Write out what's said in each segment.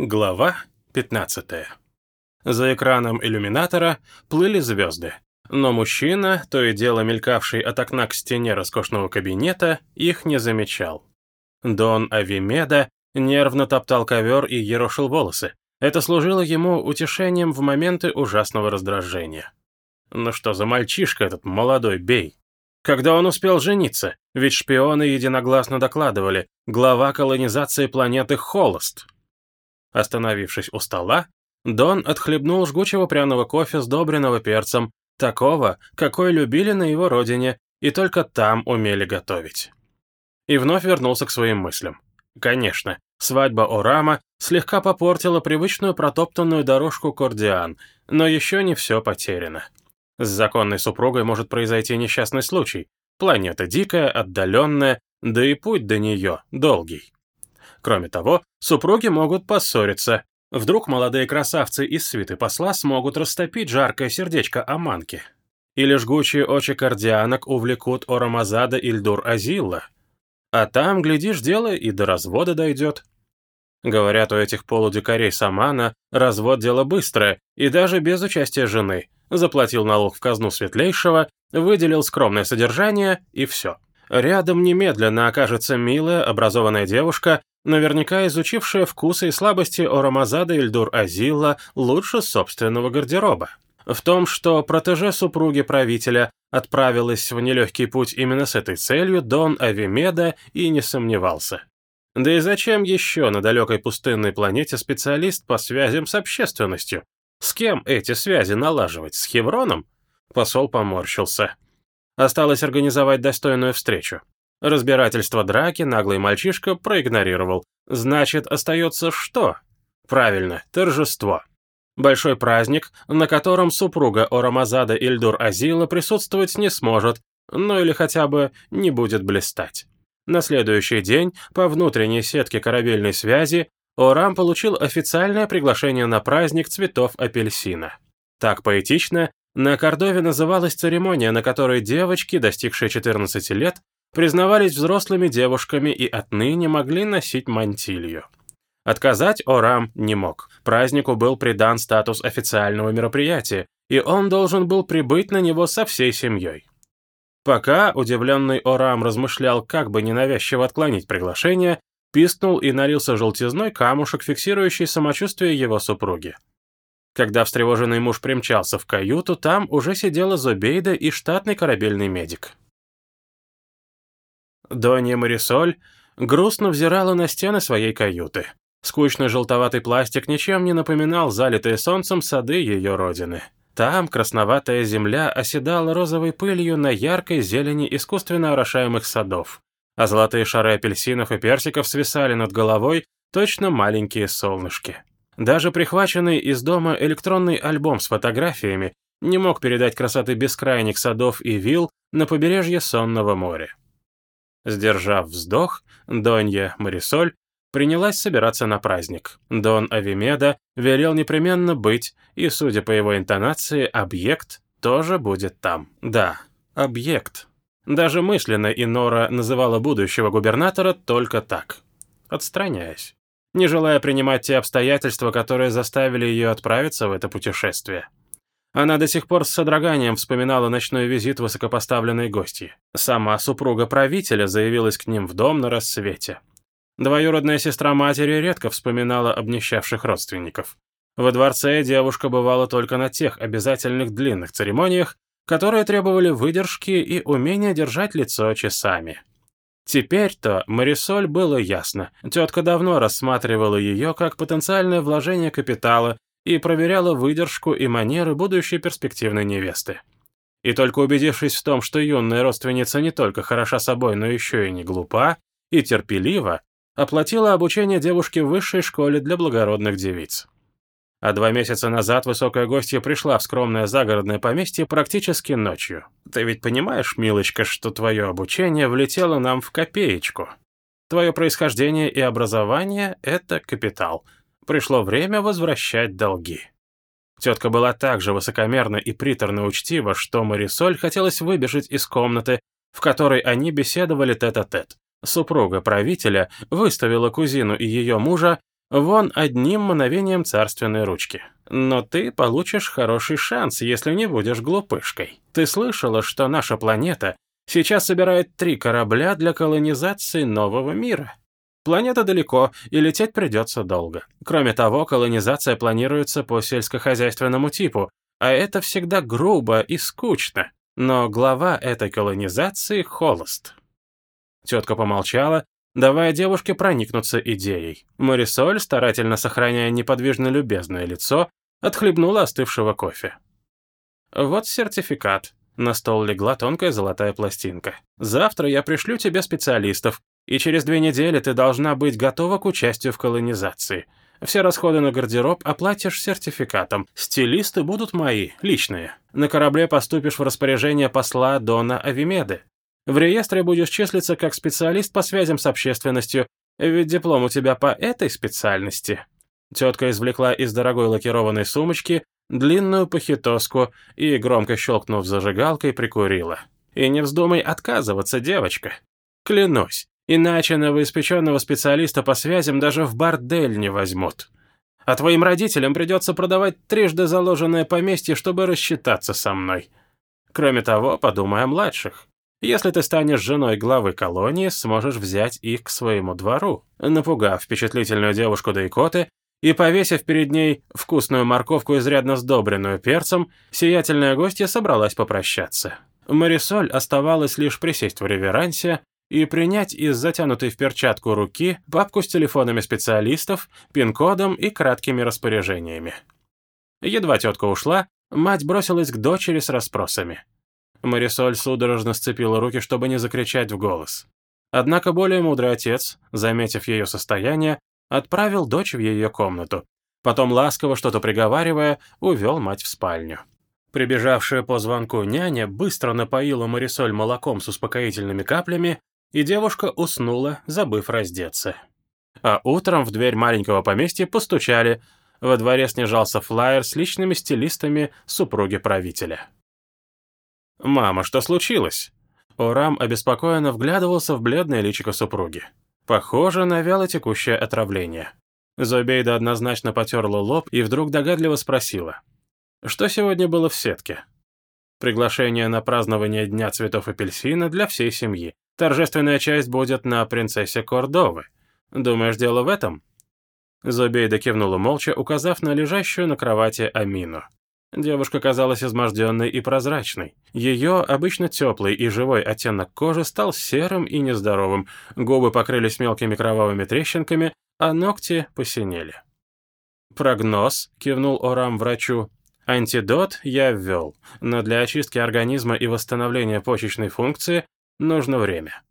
Глава 15. За экраном иллюминатора плыли звезды, но мужчина, то и дело мелькавший от окна к стене роскошного кабинета, их не замечал. Дон Авимеда нервно топтал ковер и ерошил волосы. Это служило ему утешением в моменты ужасного раздражения. Ну что за мальчишка этот молодой бей? Когда он успел жениться? Ведь шпионы единогласно докладывали, глава колонизации планеты холост. Остановившись у стола, Дон отхлебнул жгучего пряного кофе, сдобренного перцем, такого, какой любили на его родине, и только там умели готовить. И вновь вернулся к своим мыслям. Конечно, свадьба Орама слегка попортила привычную протоптанную дорожку Кордиан, но еще не все потеряно. С законной супругой может произойти несчастный случай. Планета дикая, отдаленная, да и путь до нее долгий. Кроме того, супруги могут поссориться. Вдруг молодые красавцы из свиты посла смогут растопить жаркое сердечко Аманки. Или жгучие очи кардианок увлекут Орамазада Ильдур Азилла. А там, глядишь, дело и до развода дойдет. Говорят, у этих полудикарей Самана развод дело быстрое, и даже без участия жены. Заплатил налог в казну светлейшего, выделил скромное содержание, и все. Рядом немедленно окажется милая, образованная девушка, наверняка изучившая вкусы и слабости Орамазада Ильдур Азилла лучше собственного гардероба. В том, что протеже супруги правителя отправилась в нелегкий путь именно с этой целью, Дон Авимеда и не сомневался. Да и зачем еще на далекой пустынной планете специалист по связям с общественностью? С кем эти связи налаживать? С Хевроном? Посол поморщился. Осталось организовать достойную встречу. Разбирательство драки наглый мальчишка проигнорировал. Значит, остается что? Правильно, торжество. Большой праздник, на котором супруга Орамазада Ильдур Азила присутствовать не сможет, ну или хотя бы не будет блистать. На следующий день, по внутренней сетке корабельной связи, Орам получил официальное приглашение на праздник цветов апельсина. Так поэтично на Кордове называлась церемония, на которой девочки, достигшие 14 лет, признавались взрослыми девушками и отныне могли носить мантилью. Отказать Орам не мог. Празднику был придан статус официального мероприятия, и он должен был прибыть на него со всей семьей. Пока удивленный Орам размышлял, как бы ненавязчиво отклонить приглашение, пискнул и налился желтизной камушек, фиксирующий самочувствие его супруги. Когда встревоженный муж примчался в каюту, там уже сидела Зобейда и штатный корабельный медик. Донья Марисоль грустно взирала на стены своей каюты. Скучный желтоватый пластик ничем не напоминал залитые солнцем сады ее родины. Там красноватая земля оседала розовой пылью на яркой зелени искусственно орошаемых садов, а золотые шары апельсинов и персиков свисали над головой, точно маленькие солнышки. Даже прихваченный из дома электронный альбом с фотографиями не мог передать красоты бескрайних садов и вилл на побережье Сонного моря. Сдержав вздох, Донья Марисоль принялась собираться на праздник. Дон Авимеда велел непременно быть, и, судя по его интонации, объект тоже будет там. Да, объект. Даже мысленно Инора называла будущего губернатора только так, отстраняясь не желая принимать те обстоятельства, которые заставили ее отправиться в это путешествие. Она до сих пор с содроганием вспоминала ночной визит высокопоставленной гости. Сама супруга правителя заявилась к ним в дом на рассвете. Двоюродная сестра матери редко вспоминала обнищавших родственников. Во дворце девушка бывала только на тех обязательных длинных церемониях, которые требовали выдержки и умения держать лицо часами. Теперь-то Марисоль было ясно. Тетка давно рассматривала ее как потенциальное вложение капитала и проверяла выдержку и манеры будущей перспективной невесты. И только убедившись в том, что юная родственница не только хороша собой, но еще и не глупа и терпелива, оплатила обучение девушке в высшей школе для благородных девиц. А два месяца назад высокая гостья пришла в скромное загородное поместье практически ночью. Ты ведь понимаешь, милочка, что твое обучение влетело нам в копеечку. Твое происхождение и образование — это капитал. Пришло время возвращать долги. Тетка была так же высокомерна и приторно учтива, что Марисоль хотелось выбежать из комнаты, в которой они беседовали тет-а-тет. -тет. Супруга правителя выставила кузину и ее мужа Вон одним мановением царственной ручки. Но ты получишь хороший шанс, если не будешь глупышкой. Ты слышала, что наша планета сейчас собирает три корабля для колонизации нового мира? Планета далеко, и лететь придется долго. Кроме того, колонизация планируется по сельскохозяйственному типу, а это всегда грубо и скучно. Но глава этой колонизации — холост. Тетка помолчала, давая девушке проникнуться идеей. Марисоль, старательно сохраняя неподвижно любезное лицо, отхлебнула остывшего кофе. «Вот сертификат». На стол легла тонкая золотая пластинка. «Завтра я пришлю тебе специалистов, и через две недели ты должна быть готова к участию в колонизации. Все расходы на гардероб оплатишь сертификатом. Стилисты будут мои, личные. На корабле поступишь в распоряжение посла Дона Авимеды. В реестре будешь числиться как специалист по связям с общественностью, ведь диплом у тебя по этой специальности». Тетка извлекла из дорогой лакированной сумочки длинную похитоску и, громко щелкнув зажигалкой, прикурила. «И не вздумай отказываться, девочка. Клянусь, иначе новоиспеченного специалиста по связям даже в бордель не возьмут. А твоим родителям придется продавать трижды заложенное поместье, чтобы рассчитаться со мной. Кроме того, подумай о младших. Если ты станешь женой главы колонии, сможешь взять их к своему двору. Напугав впечатлительную девушку Дайкоты и повесив перед ней вкусную морковку, изрядно сдобренную перцем, сиятельная гостья собралась попрощаться. Марисоль оставалось лишь присесть в реверансе и принять из затянутой в перчатку руки папку с телефонами специалистов, пин-кодом и краткими распоряжениями. Едва тетка ушла, мать бросилась к дочери с расспросами. Марисоль судорожно сцепила руки, чтобы не закричать в голос. Однако более мудрый отец, заметив ее состояние, отправил дочь в ее комнату. Потом, ласково что-то приговаривая, увел мать в спальню. Прибежавшая по звонку няня быстро напоила Марисоль молоком с успокоительными каплями, и девушка уснула, забыв раздеться. А утром в дверь маленького поместья постучали. Во дворе снижался флаер с личными стилистами супруги правителя. «Мама, что случилось?» Орам обеспокоенно вглядывался в бледное личико супруги. Похоже на вялотекущее отравление. Зобейда однозначно потерла лоб и вдруг догадливо спросила. «Что сегодня было в сетке?» «Приглашение на празднование Дня цветов апельсина для всей семьи. Торжественная часть будет на принцессе Кордовы. Думаешь, дело в этом?» Зобейда кивнула молча, указав на лежащую на кровати Амину. Девушка казалась изможденной и прозрачной. Ее обычно теплый и живой оттенок кожи стал серым и нездоровым, губы покрылись мелкими кровавыми трещинками, а ногти посинели. «Прогноз», — кивнул Орам врачу. «Антидот я ввел, но для очистки организма и восстановления почечной функции нужно время.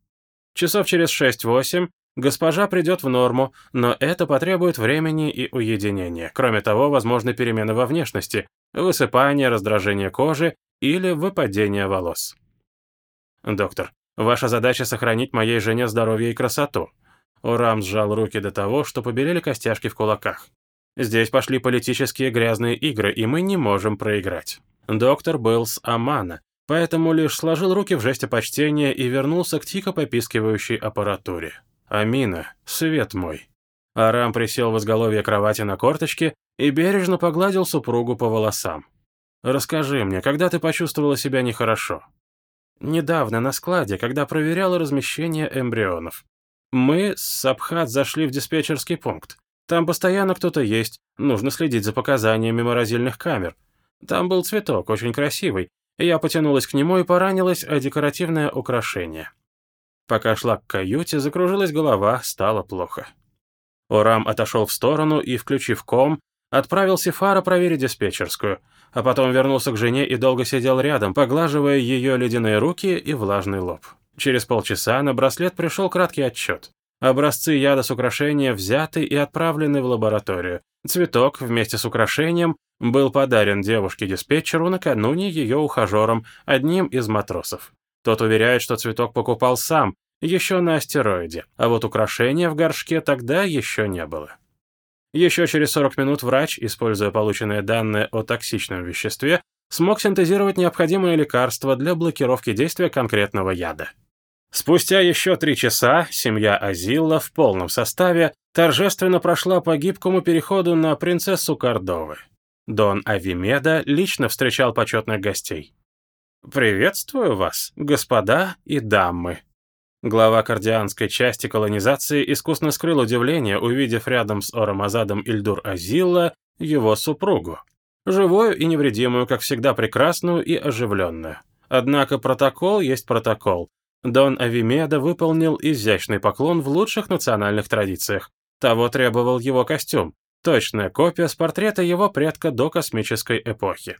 Часов через 6-8 госпожа придет в норму, но это потребует времени и уединения. Кроме того, возможны перемены во внешности, высыпание, раздражение кожи или выпадение волос. Доктор, ваша задача сохранить моей жене здоровье и красоту. Урам сжал руки до того, что побелели костяшки в кулаках. Здесь пошли политические грязные игры, и мы не можем проиграть. Доктор был с Амана, поэтому лишь сложил руки в жесте почтения и вернулся к тихо попискивающей аппаратуре. «Амина, свет мой». Арам присел в изголовье кровати на корточке и бережно погладил супругу по волосам. «Расскажи мне, когда ты почувствовала себя нехорошо?» «Недавно на складе, когда проверяла размещение эмбрионов. Мы с Сабхат зашли в диспетчерский пункт. Там постоянно кто-то есть, нужно следить за показаниями морозильных камер. Там был цветок, очень красивый. Я потянулась к нему и поранилась о декоративное украшение. Пока шла к каюте, закружилась голова, стало плохо. Орам отошел в сторону и, включив ком, Отправил Сефара проверить диспетчерскую, а потом вернулся к жене и долго сидел рядом, поглаживая ее ледяные руки и влажный лоб. Через полчаса на браслет пришел краткий отчет. Образцы яда с украшения взяты и отправлены в лабораторию. Цветок вместе с украшением был подарен девушке-диспетчеру накануне ее ухажером, одним из матросов. Тот уверяет, что цветок покупал сам, еще на астероиде, а вот украшения в горшке тогда еще не было. Еще через 40 минут врач, используя полученные данные о токсичном веществе, смог синтезировать необходимое лекарство для блокировки действия конкретного яда. Спустя еще три часа семья Азилла в полном составе торжественно прошла по гибкому переходу на принцессу Кордовы. Дон Авимеда лично встречал почетных гостей. «Приветствую вас, господа и дамы». Глава кардианской части колонизации искусно скрыл удивление, увидев рядом с Орамазадом Ильдур Азилла его супругу. Живую и невредимую, как всегда прекрасную и оживленную. Однако протокол есть протокол. Дон Авимеда выполнил изящный поклон в лучших национальных традициях. Того требовал его костюм. Точная копия с портрета его предка до космической эпохи.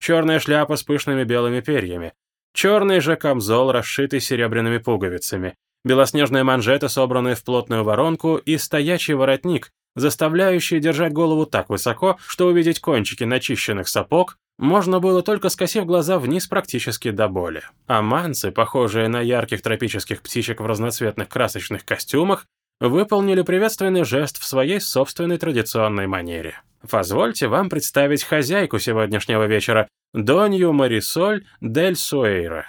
Черная шляпа с пышными белыми перьями. Черный же камзол, расшитый серебряными пуговицами. Белоснежные манжеты, собранные в плотную воронку, и стоячий воротник, заставляющий держать голову так высоко, что увидеть кончики начищенных сапог можно было только скосив глаза вниз практически до боли. А манцы, похожие на ярких тропических птичек в разноцветных красочных костюмах, выполнили приветственный жест в своей собственной традиционной манере. Позвольте вам представить хозяйку сегодняшнего вечера, Донью Марисоль дель Суэйра.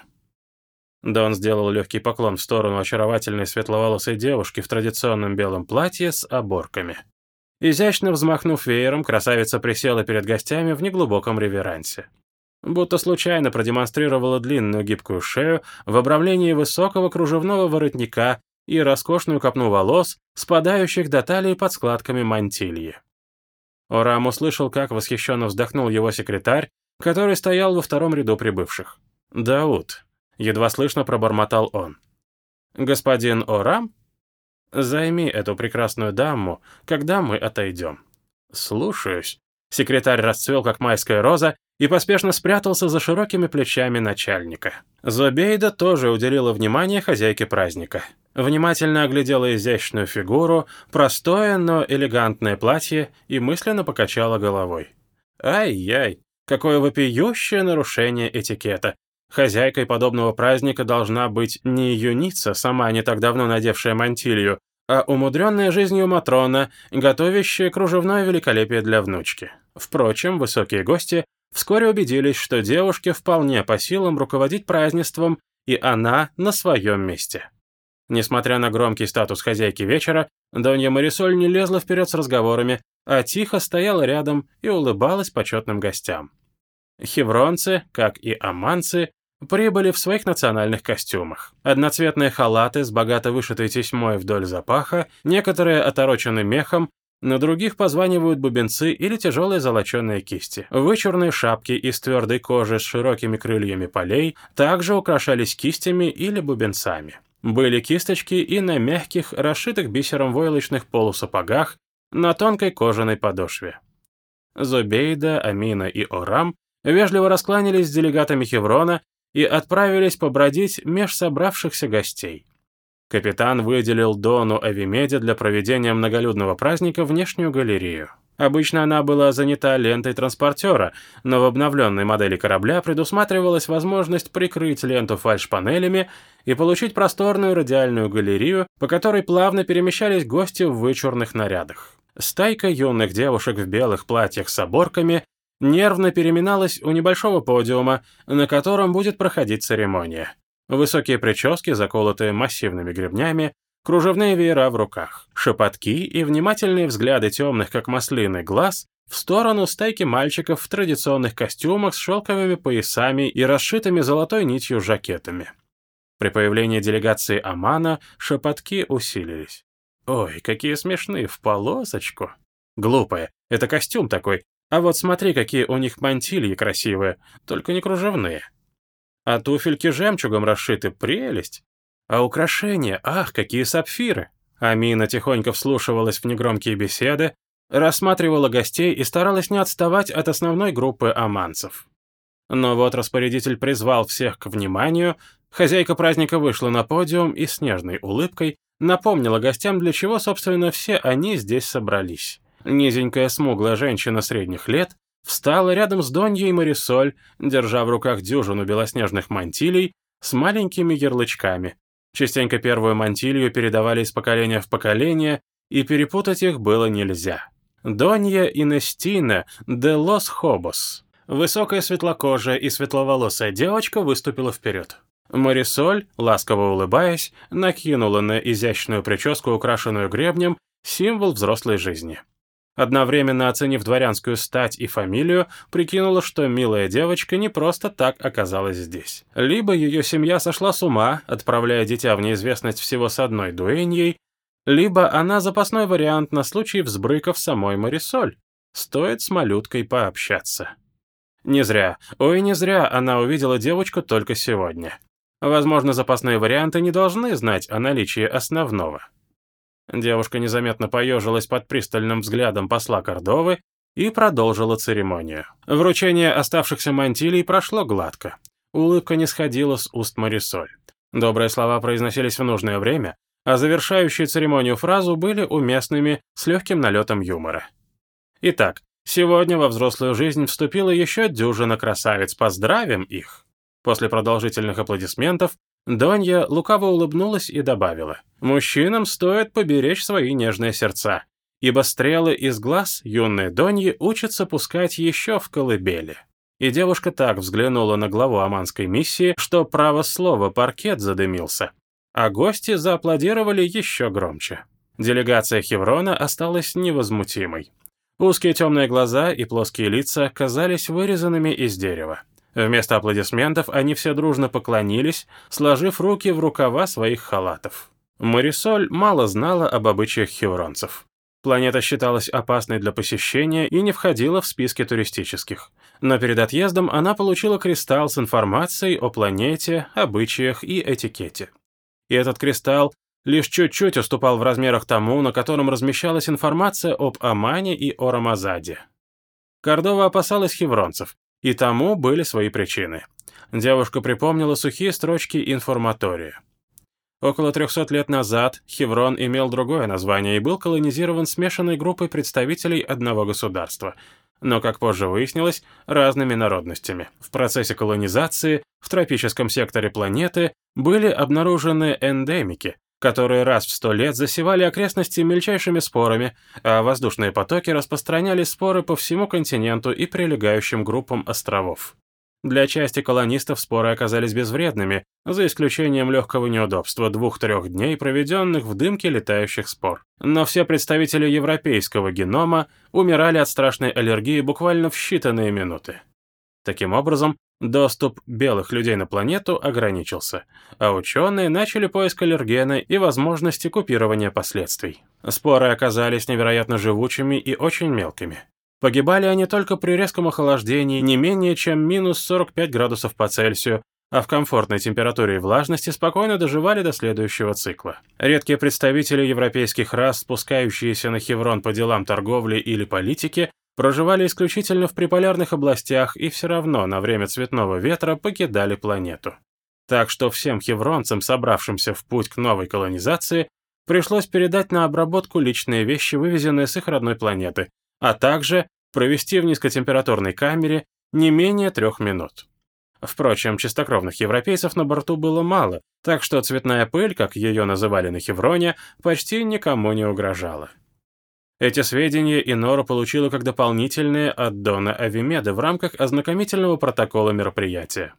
Дон сделал легкий поклон в сторону очаровательной светловолосой девушки в традиционном белом платье с оборками. Изящно взмахнув веером, красавица присела перед гостями в неглубоком реверансе. Будто случайно продемонстрировала длинную гибкую шею в обрамлении высокого кружевного воротника и роскошную копну волос, спадающих до талии под складками мантильи. Орам услышал, как восхищенно вздохнул его секретарь, который стоял во втором ряду прибывших. «Дауд», — едва слышно пробормотал он. «Господин Орам, займи эту прекрасную даму, когда мы отойдем». «Слушаюсь». Секретарь расцвел, как майская роза, и поспешно спрятался за широкими плечами начальника. Зобейда тоже уделила внимание хозяйке праздника. Внимательно оглядела изящную фигуру, простое, но элегантное платье и мысленно покачала головой. Ай-яй, какое вопиющее нарушение этикета. Хозяйкой подобного праздника должна быть не юница, сама не так давно надевшая мантилью, а умудренная жизнью Матрона, готовящая кружевное великолепие для внучки. Впрочем, высокие гости вскоре убедились, что девушке вполне по силам руководить празднеством, и она на своем месте. Несмотря на громкий статус хозяйки вечера, Донья Марисоль не лезла вперед с разговорами, а тихо стояла рядом и улыбалась почетным гостям. Хевронцы, как и аманцы, прибыли в своих национальных костюмах. Одноцветные халаты с богато вышитой тесьмой вдоль запаха, некоторые оторочены мехом, на других позванивают бубенцы или тяжелые золоченые кисти. Вычурные шапки из твердой кожи с широкими крыльями полей также украшались кистями или бубенцами. Были кисточки и на мягких, расшитых бисером войлочных полусапогах на тонкой кожаной подошве. Зубейда, Амина и Орам вежливо раскланялись с делегатами Хеврона и отправились побродить меж собравшихся гостей. Капитан выделил Дону Авимеде для проведения многолюдного праздника внешнюю галерею. Обычно она была занята лентой транспортера, но в обновленной модели корабля предусматривалась возможность прикрыть ленту фальшпанелями и получить просторную радиальную галерею, по которой плавно перемещались гости в вычурных нарядах. Стайка юных девушек в белых платьях с оборками нервно переминалась у небольшого подиума, на котором будет проходить церемония. Высокие прически, заколотые массивными гребнями, кружевные веера в руках, шепотки и внимательные взгляды темных, как маслины, глаз в сторону стайки мальчиков в традиционных костюмах с шелковыми поясами и расшитыми золотой нитью жакетами. При появлении делегации Амана шепотки усилились. «Ой, какие смешные, в полосочку!» «Глупые, это костюм такой, а вот смотри, какие у них мантильи красивые, только не кружевные. А туфельки жемчугом расшиты, прелесть. А украшения, ах, какие сапфиры!» Амина тихонько вслушивалась в негромкие беседы, рассматривала гостей и старалась не отставать от основной группы аманцев. Но вот распорядитель призвал всех к вниманию, хозяйка праздника вышла на подиум и с нежной улыбкой напомнила гостям, для чего, собственно, все они здесь собрались. Низенькая смуглая женщина средних лет встала рядом с Доньей Марисоль, держа в руках дюжину белоснежных мантилей с маленькими ярлычками, Частенько первую мантилью передавали из поколения в поколение, и перепутать их было нельзя. Донья Инестина де Лос Хобос. Высокая светлокожая и светловолосая девочка выступила вперед. Марисоль, ласково улыбаясь, накинула на изящную прическу, украшенную гребнем, символ взрослой жизни. Одновременно оценив дворянскую стать и фамилию, прикинула, что милая девочка не просто так оказалась здесь. Либо ее семья сошла с ума, отправляя дитя в неизвестность всего с одной дуэньей, либо она запасной вариант на случай взбрыков самой Марисоль. Стоит с малюткой пообщаться. Не зря, ой, не зря она увидела девочку только сегодня. Возможно, запасные варианты не должны знать о наличии основного. Девушка незаметно поежилась под пристальным взглядом посла Кордовы и продолжила церемонию. Вручение оставшихся мантилий прошло гладко. Улыбка не сходила с уст Марисоль. Добрые слова произносились в нужное время, а завершающие церемонию фразу были уместными с легким налетом юмора. Итак, сегодня во взрослую жизнь вступила еще дюжина красавиц. Поздравим их! После продолжительных аплодисментов Донья лукаво улыбнулась и добавила, «Мужчинам стоит поберечь свои нежные сердца, ибо стрелы из глаз юной Доньи учатся пускать еще в колыбели». И девушка так взглянула на главу аманской миссии, что право слова паркет задымился. А гости зааплодировали еще громче. Делегация Хеврона осталась невозмутимой. Узкие темные глаза и плоские лица казались вырезанными из дерева. Вместо аплодисментов они все дружно поклонились, сложив руки в рукава своих халатов. Марисоль мало знала об обычаях хевронцев. Планета считалась опасной для посещения и не входила в списки туристических. Но перед отъездом она получила кристалл с информацией о планете, обычаях и этикете. И этот кристалл лишь чуть-чуть уступал в размерах тому, на котором размещалась информация об Амане и о Рамазаде. Кордова опасалась хевронцев, и тому были свои причины. Девушка припомнила сухие строчки информатория. Около 300 лет назад Хеврон имел другое название и был колонизирован смешанной группой представителей одного государства, но, как позже выяснилось, разными народностями. В процессе колонизации в тропическом секторе планеты были обнаружены эндемики, которые раз в сто лет засевали окрестности мельчайшими спорами, а воздушные потоки распространяли споры по всему континенту и прилегающим группам островов. Для части колонистов споры оказались безвредными, за исключением легкого неудобства двух-трех дней, проведенных в дымке летающих спор. Но все представители европейского генома умирали от страшной аллергии буквально в считанные минуты. Таким образом, Доступ белых людей на планету ограничился, а ученые начали поиск аллергена и возможности купирования последствий. Споры оказались невероятно живучими и очень мелкими. Погибали они только при резком охлаждении не менее чем минус 45 градусов по Цельсию, а в комфортной температуре и влажности спокойно доживали до следующего цикла. Редкие представители европейских рас, спускающиеся на Хеврон по делам торговли или политики, проживали исключительно в приполярных областях и все равно на время цветного ветра покидали планету. Так что всем хевронцам, собравшимся в путь к новой колонизации, пришлось передать на обработку личные вещи, вывезенные с их родной планеты, а также провести в низкотемпературной камере не менее трех минут. Впрочем, чистокровных европейцев на борту было мало, так что цветная пыль, как ее называли на Хевроне, почти никому не угрожала. Эти сведения Инора получила как дополнительные от Дона Авимеда в рамках ознакомительного протокола мероприятия.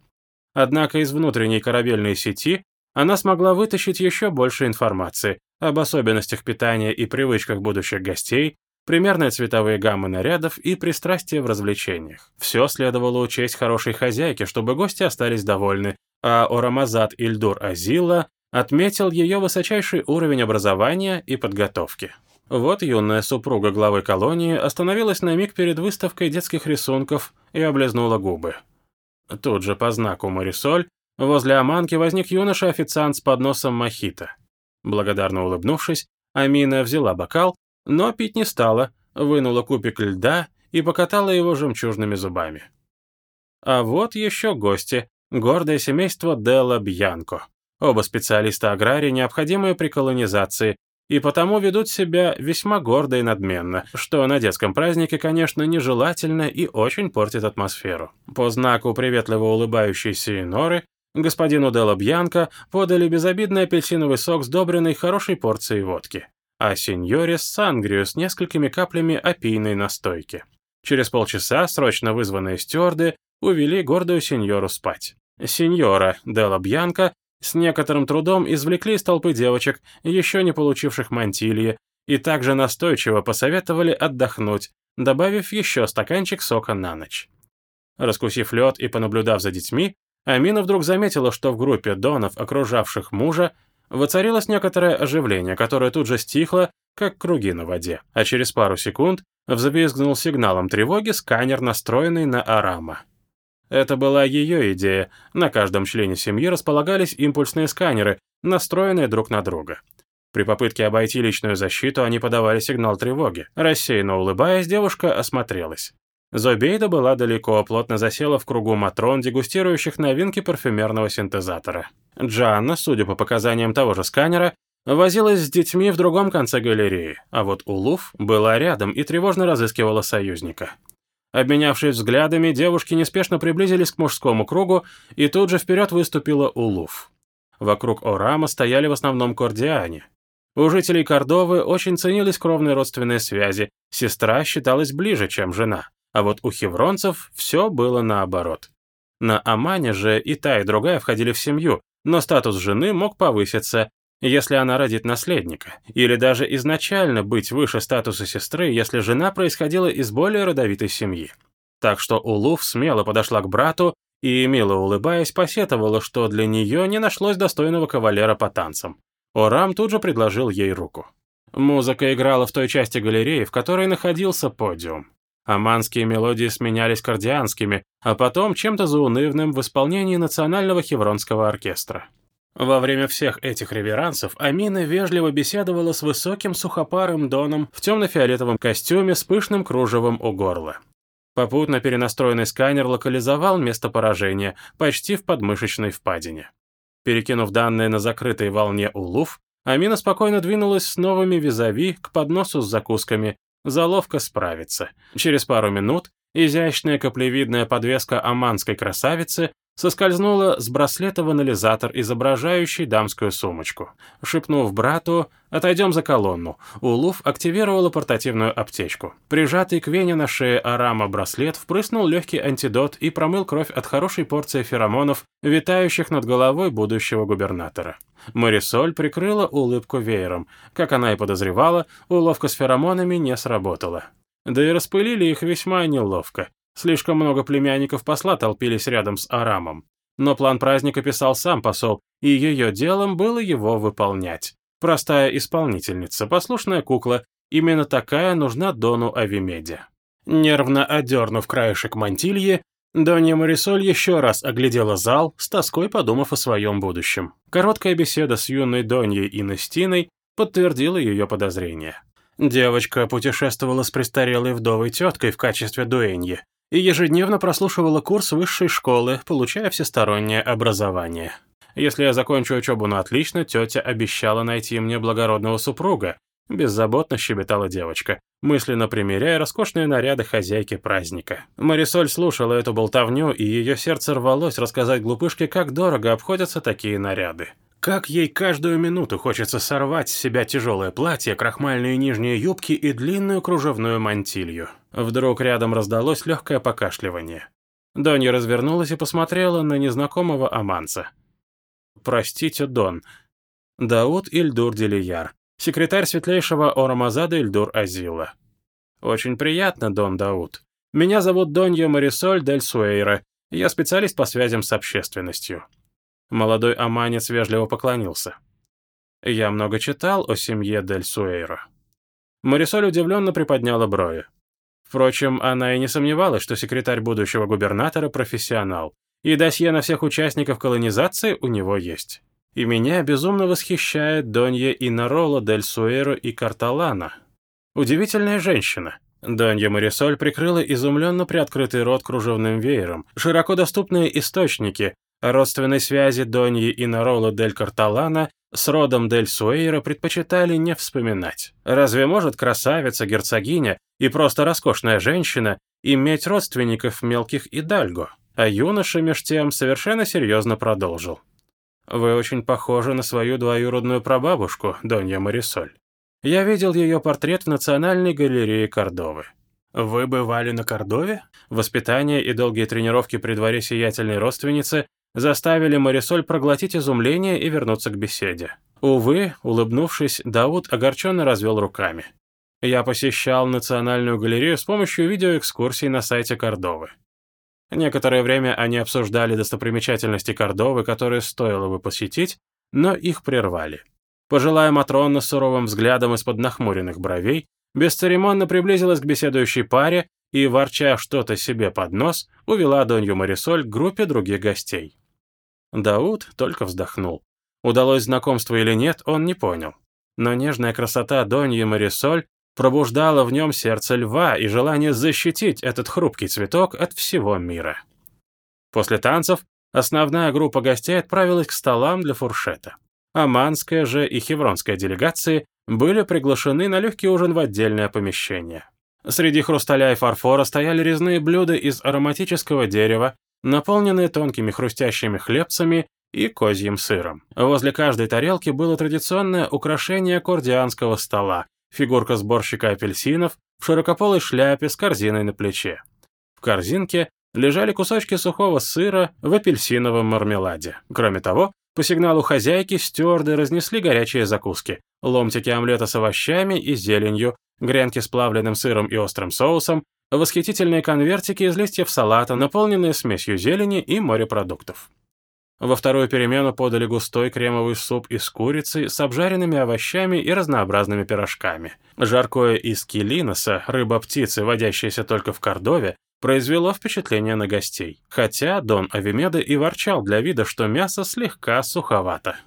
Однако из внутренней корабельной сети она смогла вытащить еще больше информации об особенностях питания и привычках будущих гостей, примерные цветовые гаммы нарядов и пристрастия в развлечениях. Все следовало учесть хорошей хозяйке, чтобы гости остались довольны, а Орамазат Ильдур Азила отметил ее высочайший уровень образования и подготовки. Вот юная супруга главы колонии остановилась на миг перед выставкой детских рисунков и облизнула губы. Тут же по знаку Марисоль возле Аманки возник юноша-официант с подносом мохито. Благодарно улыбнувшись, Амина взяла бокал, но пить не стала, вынула кубик льда и покатала его жемчужными зубами. А вот еще гости, гордое семейство Делла Бьянко. Оба специалиста аграрии, необходимые при колонизации, и потому ведут себя весьма гордо и надменно, что на детском празднике, конечно, нежелательно и очень портит атмосферу. По знаку приветливо улыбающейся Норы господину Делла Бьянко подали безобидный апельсиновый сок, сдобренный хорошей порцией водки, а сеньоре сангрию с несколькими каплями опийной настойки. Через полчаса срочно вызванные стюарды увели гордую сеньору спать. Сеньора Делла Бьянко с некоторым трудом извлекли из толпы девочек, еще не получивших мантильи, и также настойчиво посоветовали отдохнуть, добавив еще стаканчик сока на ночь. Раскусив лед и понаблюдав за детьми, Амина вдруг заметила, что в группе донов, окружавших мужа, воцарилось некоторое оживление, которое тут же стихло, как круги на воде, а через пару секунд взвизгнул сигналом тревоги сканер, настроенный на Арама. Это была ее идея. На каждом члене семьи располагались импульсные сканеры, настроенные друг на друга. При попытке обойти личную защиту они подавали сигнал тревоги. Рассеянно улыбаясь, девушка осмотрелась. Зобейда была далеко, плотно засела в кругу матрон, дегустирующих новинки парфюмерного синтезатора. Джанна, судя по показаниям того же сканера, возилась с детьми в другом конце галереи, а вот Улуф была рядом и тревожно разыскивала союзника. Обменявшись взглядами, девушки неспешно приблизились к мужскому кругу, и тут же вперед выступила Улуф. Вокруг Орама стояли в основном кордиане. У жителей Кордовы очень ценились кровные родственные связи, сестра считалась ближе, чем жена, а вот у хевронцев все было наоборот. На Амане же и та, и другая входили в семью, но статус жены мог повыситься, если она родит наследника, или даже изначально быть выше статуса сестры, если жена происходила из более родовитой семьи. Так что Улуф смело подошла к брату и, мило улыбаясь, посетовала, что для нее не нашлось достойного кавалера по танцам. Орам тут же предложил ей руку. Музыка играла в той части галереи, в которой находился подиум. Аманские мелодии сменялись кардианскими, а потом чем-то заунывным в исполнении Национального Хевронского оркестра. Во время всех этих реверансов Амина вежливо беседовала с высоким сухопарым доном в темно-фиолетовом костюме с пышным кружевом у горла. Попутно перенастроенный сканер локализовал место поражения почти в подмышечной впадине. Перекинув данные на закрытой волне улув, Амина спокойно двинулась с новыми визави к подносу с закусками, заловка справится. Через пару минут изящная каплевидная подвеска аманской красавицы соскользнула с браслета в анализатор, изображающий дамскую сумочку. Шепнув брату «Отойдем за колонну», Улуф активировала портативную аптечку. Прижатый к вене на шее Арама браслет впрыснул легкий антидот и промыл кровь от хорошей порции феромонов, витающих над головой будущего губернатора. Марисоль прикрыла улыбку веером. Как она и подозревала, уловка с феромонами не сработала. Да и распылили их весьма неловко. Слишком много племянников посла толпились рядом с Арамом. Но план праздника писал сам посол, и ее делом было его выполнять. Простая исполнительница, послушная кукла, именно такая нужна Дону Авимеде. Нервно одернув краешек мантильи, Донья Марисоль еще раз оглядела зал, с тоской подумав о своем будущем. Короткая беседа с юной Доньей и Настиной подтвердила ее подозрения. Девочка путешествовала с престарелой вдовой теткой в качестве дуэньи, и ежедневно прослушивала курс высшей школы, получая всестороннее образование. Если я закончу учебу на отлично, тетя обещала найти мне благородного супруга. Беззаботно щебетала девочка, мысленно примеряя роскошные наряды хозяйки праздника. Марисоль слушала эту болтовню, и ее сердце рвалось рассказать глупышке, как дорого обходятся такие наряды. Как ей каждую минуту хочется сорвать с себя тяжелое платье, крахмальные нижние юбки и длинную кружевную мантилью. Вдруг рядом раздалось легкое покашливание. Донья развернулась и посмотрела на незнакомого аманца. «Простите, Дон. Дауд Ильдур Делияр, секретарь светлейшего Орамазада Ильдур Азила. Очень приятно, Дон Дауд. Меня зовут Донья Марисоль Дель Суэйра. Я специалист по связям с общественностью». Молодой аманец вежливо поклонился. «Я много читал о семье Дель Суэйра». Марисоль удивленно приподняла брови. Впрочем, она и не сомневалась, что секретарь будущего губернатора – профессионал, и досье на всех участников колонизации у него есть. И меня безумно восхищает Донья Инарола Дель Суэро и Карталана. Удивительная женщина. Донья Марисоль прикрыла изумленно приоткрытый рот кружевным веером. Широко доступные источники, о родственной связи Доньи и Нарола дель Карталана с родом дель Суэйра предпочитали не вспоминать. Разве может красавица, герцогиня и просто роскошная женщина иметь родственников мелких и дальго? А юноша меж тем совершенно серьезно продолжил. «Вы очень похожи на свою двоюродную прабабушку, Донья Марисоль. Я видел ее портрет в Национальной галерее Кордовы. Вы бывали на Кордове? Воспитание и долгие тренировки при дворе сиятельной родственницы заставили Марисоль проглотить изумление и вернуться к беседе. Увы, улыбнувшись, Дауд огорченно развел руками. Я посещал Национальную галерею с помощью видеоэкскурсий на сайте Кордовы. Некоторое время они обсуждали достопримечательности Кордовы, которые стоило бы посетить, но их прервали. Пожилая Матрона с суровым взглядом из-под нахмуренных бровей бесцеремонно приблизилась к беседующей паре и, ворча что-то себе под нос, увела Донью Марисоль к группе других гостей. Дауд только вздохнул. Удалось знакомство или нет, он не понял. Но нежная красота Доньи Марисоль пробуждала в нем сердце льва и желание защитить этот хрупкий цветок от всего мира. После танцев основная группа гостей отправилась к столам для фуршета. Аманская же и хевронская делегации были приглашены на легкий ужин в отдельное помещение. Среди хрусталя и фарфора стояли резные блюда из ароматического дерева, наполненные тонкими хрустящими хлебцами и козьим сыром. Возле каждой тарелки было традиционное украшение кордианского стола, фигурка сборщика апельсинов в широкополой шляпе с корзиной на плече. В корзинке лежали кусочки сухого сыра в апельсиновом мармеладе. Кроме того, по сигналу хозяйки стюарды разнесли горячие закуски, ломтики омлета с овощами и зеленью, гренки с плавленным сыром и острым соусом, восхитительные конвертики из листьев салата, наполненные смесью зелени и морепродуктов. Во вторую перемену подали густой кремовый суп из курицы с обжаренными овощами и разнообразными пирожками. Жаркое из килиноса, рыба-птицы, водящаяся только в Кордове, произвело впечатление на гостей. Хотя Дон Авимеда и ворчал для вида, что мясо слегка суховато.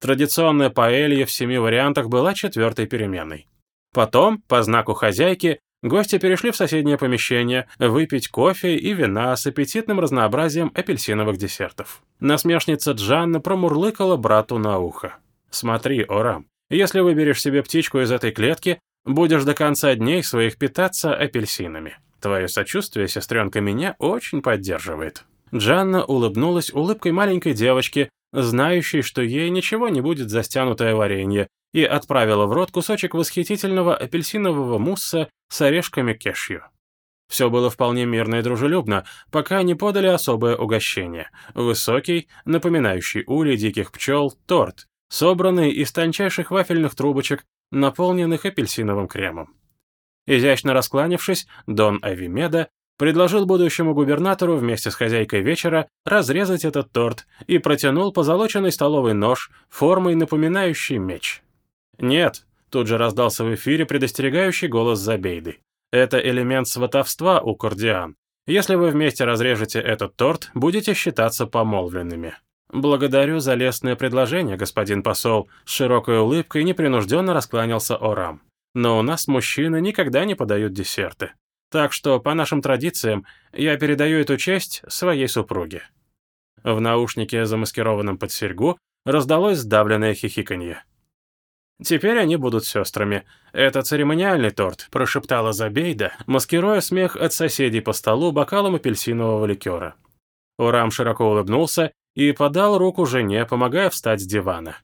Традиционная паэлья в семи вариантах была четвертой переменной. Потом, по знаку хозяйки, Гости перешли в соседнее помещение, выпить кофе и вина с аппетитным разнообразием апельсиновых десертов. Насмешница Джанна промурлыкала брату на ухо. «Смотри, Орам, если выберешь себе птичку из этой клетки, будешь до конца дней своих питаться апельсинами. Твое сочувствие, сестренка, меня очень поддерживает». Джанна улыбнулась улыбкой маленькой девочки, знающей, что ей ничего не будет застянутое варенье, и отправила в рот кусочек восхитительного апельсинового мусса с орешками кешью. Все было вполне мирно и дружелюбно, пока не подали особое угощение. Высокий, напоминающий улей диких пчел, торт, собранный из тончайших вафельных трубочек, наполненных апельсиновым кремом. Изящно раскланившись, Дон Авимеда предложил будущему губернатору вместе с хозяйкой вечера разрезать этот торт и протянул позолоченный столовый нож, формой напоминающий меч. «Нет», — тут же раздался в эфире предостерегающий голос Забейды. «Это элемент сватовства у кордиан. Если вы вместе разрежете этот торт, будете считаться помолвленными». «Благодарю за лестное предложение, господин посол», с широкой улыбкой непринужденно раскланялся Орам. «Но у нас мужчины никогда не подают десерты. Так что, по нашим традициям, я передаю эту честь своей супруге». В наушнике, замаскированном под серьгу, раздалось сдавленное хихиканье. Теперь они будут сестрами. Это церемониальный торт», — прошептала Забейда, маскируя смех от соседей по столу бокалом апельсинового ликера. Урам широко улыбнулся и подал руку жене, помогая встать с дивана.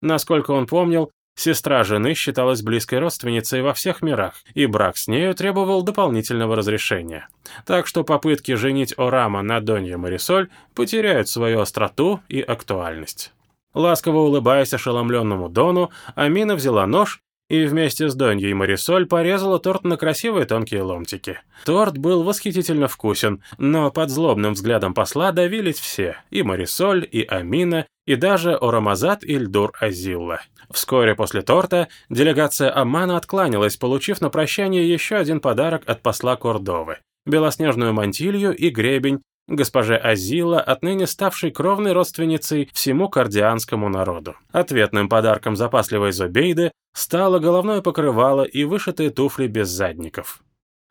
Насколько он помнил, сестра жены считалась близкой родственницей во всех мирах, и брак с нею требовал дополнительного разрешения. Так что попытки женить Орама на Донье Марисоль потеряют свою остроту и актуальность. Ласково улыбаясь ошеломленному Дону, Амина взяла нож и вместе с Доньей Марисоль порезала торт на красивые тонкие ломтики. Торт был восхитительно вкусен, но под злобным взглядом посла давились все, и Марисоль, и Амина, и даже Орамазат Ильдур Азилла. Вскоре после торта делегация Амана откланялась, получив на прощание еще один подарок от посла Кордовы – белоснежную мантилью и гребень госпоже Азила, отныне ставшей кровной родственницей всему кардианскому народу. Ответным подарком запасливой Зобейды стало головное покрывало и вышитые туфли без задников.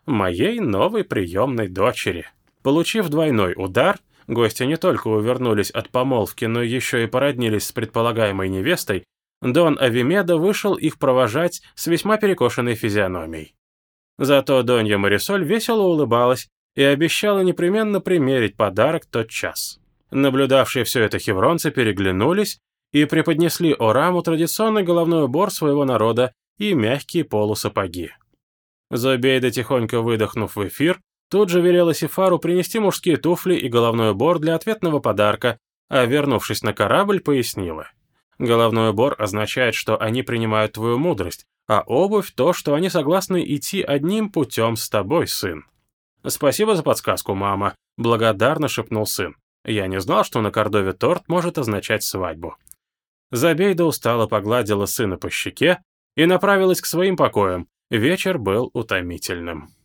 Моей новой приемной дочери. Получив двойной удар, гости не только увернулись от помолвки, но еще и породнились с предполагаемой невестой, Дон Авимеда вышел их провожать с весьма перекошенной физиономией. Зато Донья Марисоль весело улыбалась и обещала непременно примерить подарок тот час. Наблюдавшие все это хевронцы переглянулись и преподнесли Ораму традиционный головной убор своего народа и мягкие полусапоги. Зобейда, тихонько выдохнув в эфир, тут же велела Сифару принести мужские туфли и головной убор для ответного подарка, а вернувшись на корабль, пояснила. Головной убор означает, что они принимают твою мудрость, а обувь — то, что они согласны идти одним путем с тобой, сын. «Спасибо за подсказку, мама», — благодарно шепнул сын. Я не знал, что на Кордове торт может означать свадьбу. Забейда устало погладила сына по щеке и направилась к своим покоям. Вечер был утомительным.